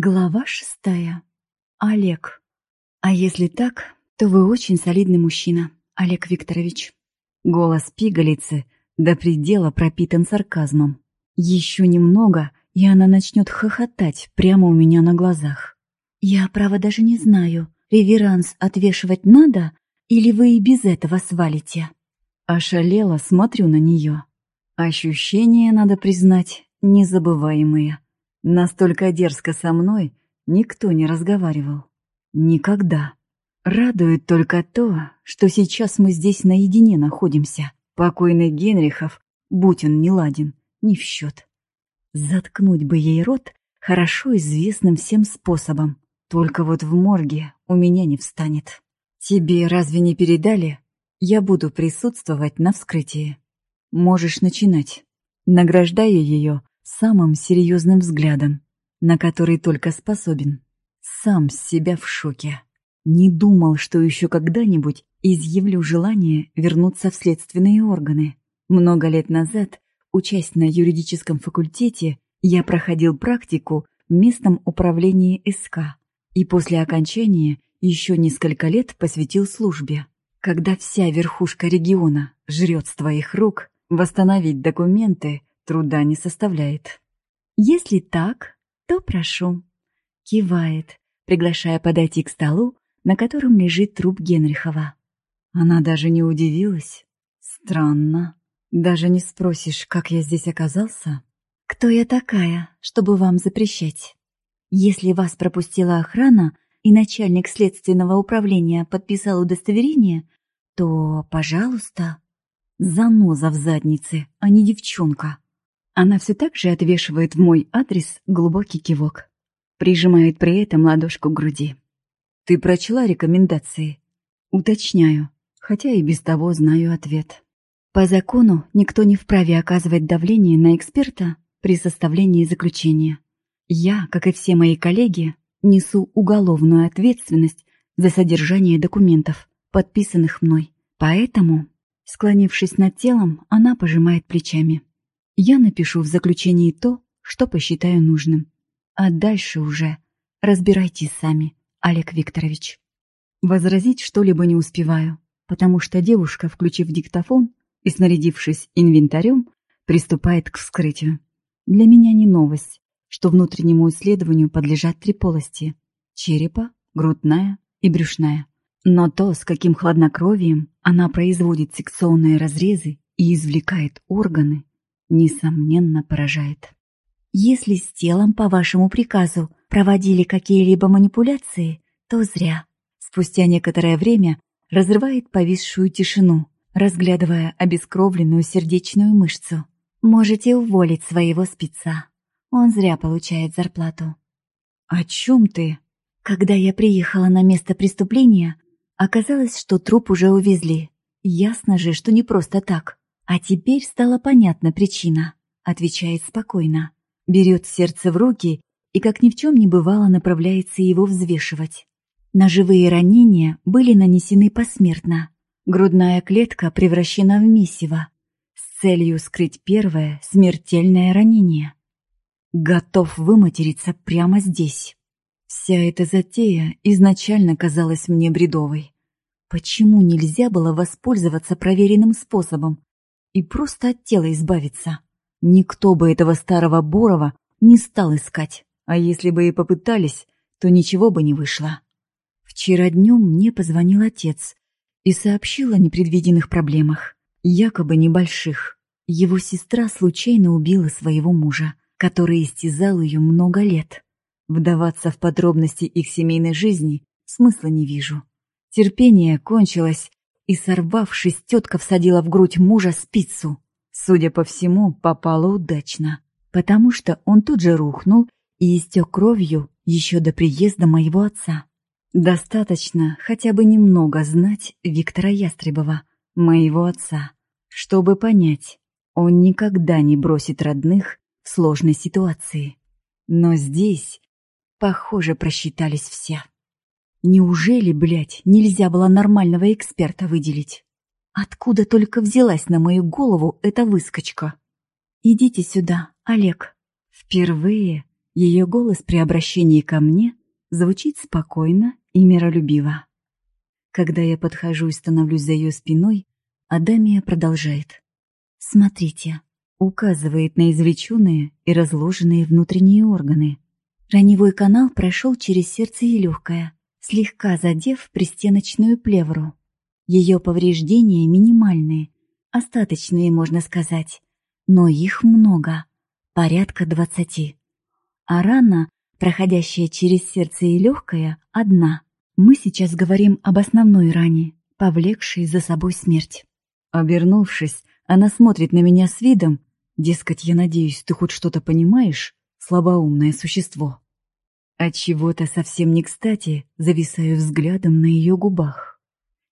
Глава шестая. Олег. А если так, то вы очень солидный мужчина, Олег Викторович. Голос пигалицы до предела пропитан сарказмом. Еще немного, и она начнет хохотать прямо у меня на глазах. Я, право, даже не знаю, реверанс отвешивать надо, или вы и без этого свалите. Ошалела, смотрю на нее. Ощущения, надо признать, незабываемые. Настолько дерзко со мной никто не разговаривал. Никогда. Радует только то, что сейчас мы здесь наедине находимся. Покойный Генрихов, будь он не ладен, не в счет. Заткнуть бы ей рот хорошо известным всем способом. Только вот в морге у меня не встанет. Тебе разве не передали? Я буду присутствовать на вскрытии. Можешь начинать. Награждаю ее самым серьезным взглядом, на который только способен. Сам себя в шоке. Не думал, что еще когда-нибудь изъявлю желание вернуться в следственные органы. Много лет назад, учась на юридическом факультете, я проходил практику в местном управлении СК и после окончания еще несколько лет посвятил службе. Когда вся верхушка региона жрет с твоих рук, восстановить документы труда не составляет. Если так, то прошу. Кивает, приглашая подойти к столу, на котором лежит труп Генрихова. Она даже не удивилась. Странно. Даже не спросишь, как я здесь оказался? Кто я такая, чтобы вам запрещать? Если вас пропустила охрана и начальник следственного управления подписал удостоверение, то, пожалуйста, заноза в заднице, а не девчонка. Она все так же отвешивает в мой адрес глубокий кивок. Прижимает при этом ладошку к груди. «Ты прочла рекомендации?» Уточняю, хотя и без того знаю ответ. По закону никто не вправе оказывать давление на эксперта при составлении заключения. Я, как и все мои коллеги, несу уголовную ответственность за содержание документов, подписанных мной. Поэтому, склонившись над телом, она пожимает плечами. Я напишу в заключении то, что посчитаю нужным. А дальше уже разбирайтесь сами, Олег Викторович. Возразить что-либо не успеваю, потому что девушка, включив диктофон и снарядившись инвентарем, приступает к вскрытию. Для меня не новость, что внутреннему исследованию подлежат три полости – черепа, грудная и брюшная. Но то, с каким хладнокровием она производит секционные разрезы и извлекает органы, несомненно, поражает. Если с телом по вашему приказу проводили какие-либо манипуляции, то зря. Спустя некоторое время разрывает повисшую тишину, разглядывая обескровленную сердечную мышцу. Можете уволить своего спеца. Он зря получает зарплату. «О чем ты?» Когда я приехала на место преступления, оказалось, что труп уже увезли. Ясно же, что не просто так. «А теперь стала понятна причина», — отвечает спокойно. Берет сердце в руки и, как ни в чем не бывало, направляется его взвешивать. Ножевые ранения были нанесены посмертно. Грудная клетка превращена в месиво с целью скрыть первое смертельное ранение. Готов выматериться прямо здесь. Вся эта затея изначально казалась мне бредовой. Почему нельзя было воспользоваться проверенным способом и просто от тела избавиться. Никто бы этого старого Борова не стал искать, а если бы и попытались, то ничего бы не вышло. Вчера днем мне позвонил отец и сообщил о непредвиденных проблемах, якобы небольших. Его сестра случайно убила своего мужа, который истязал ее много лет. Вдаваться в подробности их семейной жизни смысла не вижу. Терпение кончилось, и, сорвавшись, тетка всадила в грудь мужа спицу. Судя по всему, попала удачно, потому что он тут же рухнул и истек кровью еще до приезда моего отца. Достаточно хотя бы немного знать Виктора Ястребова, моего отца, чтобы понять, он никогда не бросит родных в сложной ситуации. Но здесь, похоже, просчитались все. Неужели, блядь, нельзя было нормального эксперта выделить? Откуда только взялась на мою голову эта выскочка? Идите сюда, Олег. Впервые Ее голос при обращении ко мне звучит спокойно и миролюбиво. Когда я подхожу и становлюсь за ее спиной, Адамия продолжает. «Смотрите», указывает на извлеченные и разложенные внутренние органы. Раневой канал прошел через сердце и легкое, слегка задев пристеночную плевру. Ее повреждения минимальные, остаточные, можно сказать, но их много, порядка двадцати. А рана, проходящая через сердце и легкое, одна. Мы сейчас говорим об основной ране, повлекшей за собой смерть. Обернувшись, она смотрит на меня с видом, дескать, я надеюсь, ты хоть что-то понимаешь, слабоумное существо. От чего-то совсем не кстати зависаю взглядом на ее губах.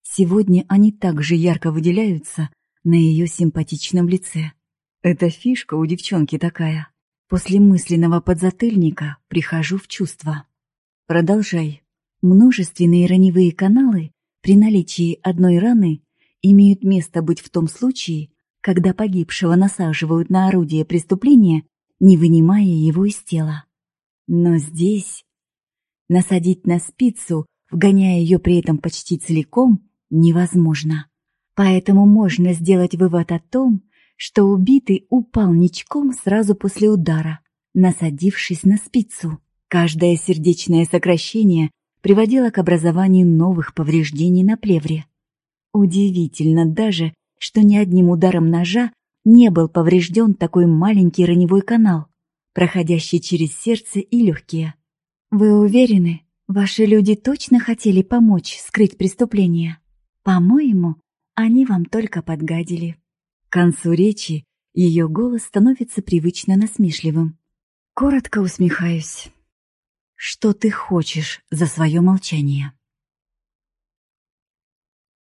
Сегодня они также ярко выделяются на ее симпатичном лице. Это фишка у девчонки такая. После мысленного подзатыльника прихожу в чувство. Продолжай. Множественные раневые каналы при наличии одной раны имеют место быть в том случае, когда погибшего насаживают на орудие преступления, не вынимая его из тела. Но здесь насадить на спицу, вгоняя ее при этом почти целиком, невозможно. Поэтому можно сделать вывод о том, что убитый упал ничком сразу после удара, насадившись на спицу. Каждое сердечное сокращение приводило к образованию новых повреждений на плевре. Удивительно даже, что ни одним ударом ножа не был поврежден такой маленький раневой канал, проходящий через сердце и легкие. Вы уверены, ваши люди точно хотели помочь скрыть преступление? По-моему, они вам только подгадили. К концу речи ее голос становится привычно насмешливым. Коротко усмехаюсь. Что ты хочешь за свое молчание?